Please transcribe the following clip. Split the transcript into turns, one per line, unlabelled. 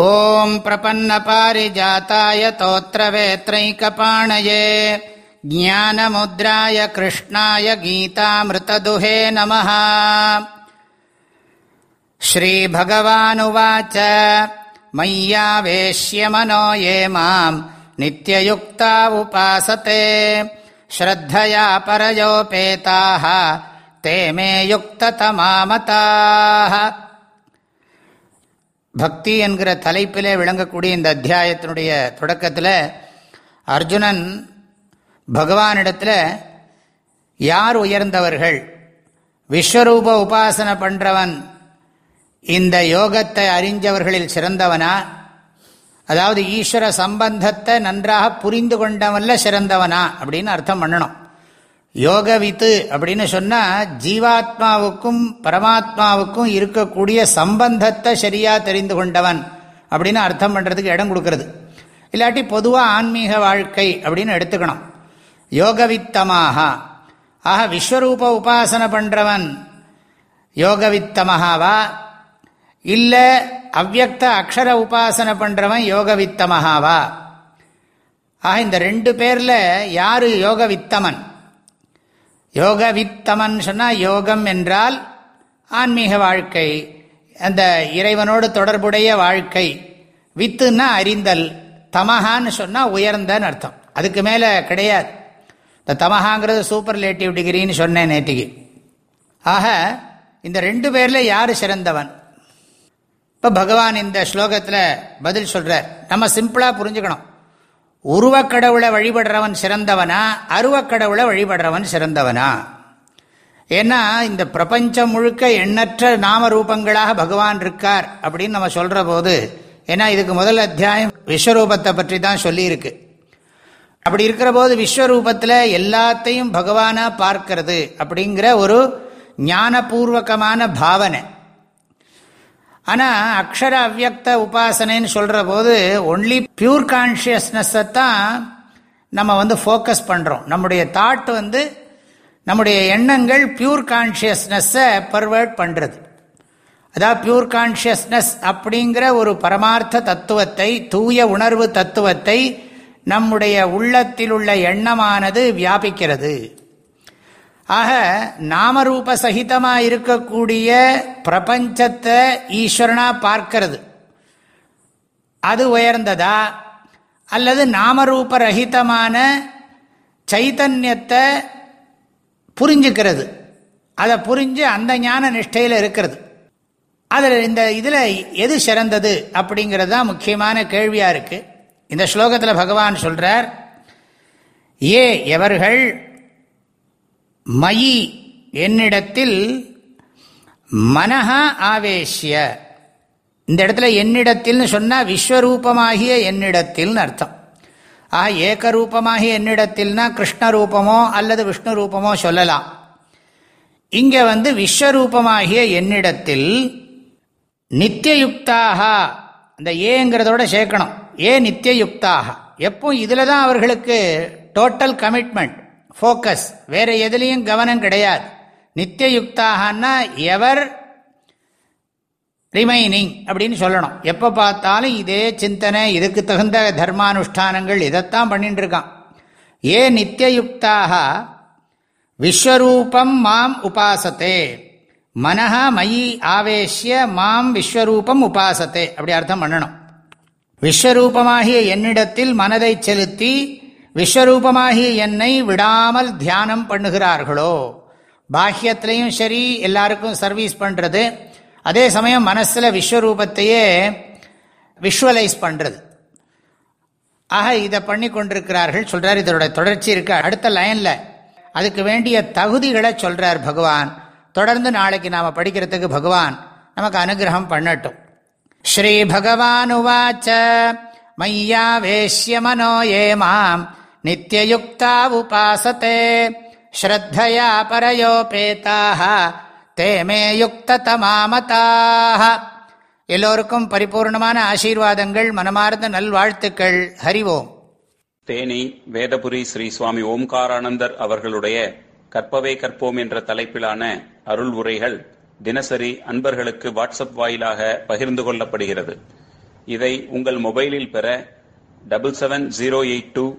ॐ प्रपन्नपारिजाताय तोत्रवेत्रैकपाणये ज्ञानमुद्राय कृष्णाय गीतामृतदुहे नमः श्रीभगवानुवाच मय्यावेश्य मनो ये माम् नित्ययुक्ता उपासते श्रद्धया परयोपेताः ते मे युक्ततमामताः பக்தி என்கிற தலைப்பிலே விளங்கக்கூடிய இந்த அத்தியாயத்தினுடைய தொடக்கத்தில் அர்ஜுனன் பகவானிடத்தில் யார் உயர்ந்தவர்கள்? விஸ்வரூப உபாசனை பண்ணுறவன் இந்த யோகத்தை அறிஞ்சவர்களில் சிறந்தவனா? அதாவது ஈஸ்வர சம்பந்தத்தை நன்றாக புரிந்து கொண்டவன்ல சிறந்தவனா அப்படின்னு அர்த்தம் பண்ணணும். யோகவித்து அப்படின்னு சொன்னால் ஜீவாத்மாவுக்கும் பரமாத்மாவுக்கும் இருக்கக்கூடிய சம்பந்தத்தை சரியாக தெரிந்து கொண்டவன் அப்படின்னு அர்த்தம் பண்ணுறதுக்கு இடம் கொடுக்கறது. இல்லாட்டி பொதுவாக ஆன்மீக வாழ்க்கை அப்படின்னு எடுத்துக்கணும். யோகவித்தமாக. ஆக விஸ்வரூப உபாசனை பண்ணுறவன் யோகவித்தமகாவா? இல்லை அவ்வக்த அக்ஷர உபாசனை பண்ணுறவன் யோகவித்தமகாவா? ஆக இந்த ரெண்டு பேரில் யார் யோகவித்தமன்? யோகவித்தமன் சொன்னால் யோகம் என்றால் ஆன்மீக வாழ்க்கை. அந்த இறைவனோடு தொடர்புடைய வாழ்க்கை. வித்துன்னா அறிந்தல் தமஹான்னு சொன்னால் உயர்ந்தன்னு அர்த்தம். அதுக்கு மேலே கிடையாது. இந்த தமஹாங்கிறது சூப்பர்லேட்டிவ் டிகிரின்னு சொன்னேன் நேற்றுக்கு ஆக இந்த ரெண்டு பேரில் யார் சிறந்தவன்? இப்போ பகவான் இந்த ஸ்லோகத்தில் பதில் சொல்கிறார் நம்ம சிம்பிளாக புரிஞ்சுக்கணும். உருவக்கடவுளை வழிபடுறவன் சிறந்தவனா? அருவக்கடவுளை வழிபடுறவன் சிறந்தவனா? ஏன்னா இந்த பிரபஞ்சம் முழுக்க எண்ணற்ற நாம ரூபங்களாக பகவான் இருக்கார் அப்படின்னு நம்ம சொல்கிற போது ஏன்னா இதுக்கு முதல் அத்தியாயம் விஸ்வரூபத்தை பற்றி தான் சொல்லியிருக்கு. அப்படி இருக்கிற போது விஸ்வரூபத்தில் எல்லாத்தையும் பகவானாக பார்க்கறது அப்படிங்கிற ஒரு ஞானபூர்வகமான பாவனை. ஆனால் அக்ஷர அவ்வக்த உபாசனைன்னு சொல்கிற போது ஒன்லி பியூர் கான்ஷியஸ்னஸை தான் நம்ம வந்து ஃபோக்கஸ் பண்ணுறோம் நம்முடைய தாட் வந்து நம்முடைய எண்ணங்கள் பியூர் கான்ஷியஸ்னஸை பர்வேர்ட் பண்ணுறது அதாவது பியூர் கான்ஷியஸ்னஸ் அப்படிங்கிற ஒரு பரமார்த்த தத்துவத்தை தூய உணர்வு தத்துவத்தை நம்முடைய உள்ளத்தில் உள்ள எண்ணமானது வியாபிக்கிறது. ஆக நாமரூப சகிதமாக இருக்கக்கூடிய பிரபஞ்சத்தை ஈஸ்வரனாக பார்க்கிறது. அது உயர்ந்ததா? அல்லது நாமரூப ரஹிதமான சைத்தன்யத்தை புரிஞ்சுக்கிறது. அதை புரிஞ்சு அந்த ஞான நிஷ்டையில் இருக்கிறது. அதில் இந்த இதில் எது சிறந்தது அப்படிங்கிறது தான் முக்கியமான கேள்வியாக இருக்குது இந்த ஸ்லோகத்தில் பகவான் சொல்கிறார் ஏ எவர்கள் மயி என்னிடத்தில் மனஹா ஆவேசிய இந்த இடத்துல என்னிடத்தில்னு சொன்னால் விஸ்வரூபமாகிய என்னிடத்தில்னு அர்த்தம். ஆக ஏகரூபமாகிய என்னிடத்தில்னா கிருஷ்ண ரூபமோ அல்லது விஷ்ணு ரூபமோ சொல்லலாம். இங்கே வந்து விஸ்வரூபமாகிய என்னிடத்தில் நித்தியயுக்தாக அந்த ஏங்கிறதோட சேர்க்கணும். ஏ நித்தியயுக்தாக. எப்போ இதில் தான் அவர்களுக்கு டோட்டல் கமிட்மெண்ட் ஃபோக்கஸ் வேறு எதுலேயும் கவனம் கிடையாது. நித்தியயுக்தாகனா எவர் ரிமைனிங் அப்படின்னு சொல்லணும். எப்போ பார்த்தாலும் இதே சிந்தனை இதுக்கு தகுந்த தர்மானுஷ்டானங்கள் இதைத்தான் பண்ணிட்டு இருக்கான் ஏ நித்தியயுக்தாக விஸ்வரூபம் மாம் உபாசத்தே. மனஹா மயி ஆவேசிய மாம் விஸ்வரூபம் உபாசத்தே. அப்படி அர்த்தம் பண்ணணும். விஸ்வரூபமாகிய என்னிடத்தில் மனதை செலுத்தி விஸ்வரூபமாகி என்னை விடாமல் தியானம் பண்ணுகிறார்களோ? பாஹ்யத்திலையும் சரி எல்லாருக்கும் சர்வீஸ் பண்ணுறது அதே சமயம் மனசில் விஸ்வரூபத்தையே விஷுவலைஸ் பண்ணுறது ஆக இதை பண்ணி கொண்டிருக்கிறார்கள் சொல்கிறார் இதோட தொடர்ச்சி இருக்கு. அடுத்த லைனில். அதுக்கு வேண்டிய தகுதிகளை சொல்கிறார் பகவான். தொடர்ந்து நாளைக்கு நாம் படிக்கிறதுக்கு பகவான் நமக்கு அனுகிரகம் பண்ணட்டும். ஸ்ரீ பகவான் உவாச்ச. மையா வேஷ்ய மனோ ஏ மாம். நித்தியயுக்தா உபாசத்தே ஸ்ரத்தையா பரயோபேதாக தேமே யுக்ததமாமதாக எல்லோருக்கும் பரிபூர்ணமான ஆசீர்வாதங்கள் மனமார்ந்த நல்வாழ்த்துக்கள். ஹரிவோம்
தேனி வேதபுரி ஸ்ரீ சுவாமி ஓம்காரானந்தர் அவர்களுடைய கற்பவே கற்போம் என்ற தலைப்பிலான அருள் உரைகள் தினசரி அன்பர்களுக்கு வாட்ஸ்அப் வாயிலாக பகிர்ந்து கொள்ளப்படுகிறது. இதை உங்கள் மொபைலில் பெற double seven zero eight two